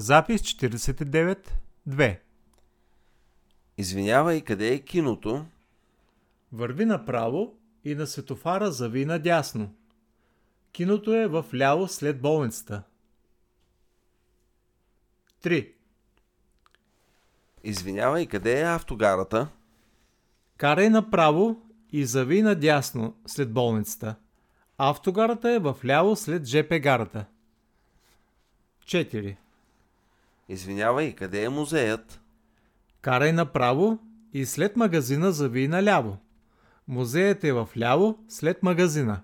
Запис 49.2 Извинявай, къде е киното? Върви направо и на светофара зави надясно. Киното е в ляво след болницата. 3. Извинявай, къде е автогарата? Карай направо и зави надясно след болницата. Автогарата е в ляво след ЖП гарата. 4. Извинявай, къде е музеят? Карай направо и след магазина зави наляво. Музеят е в ляво след магазина.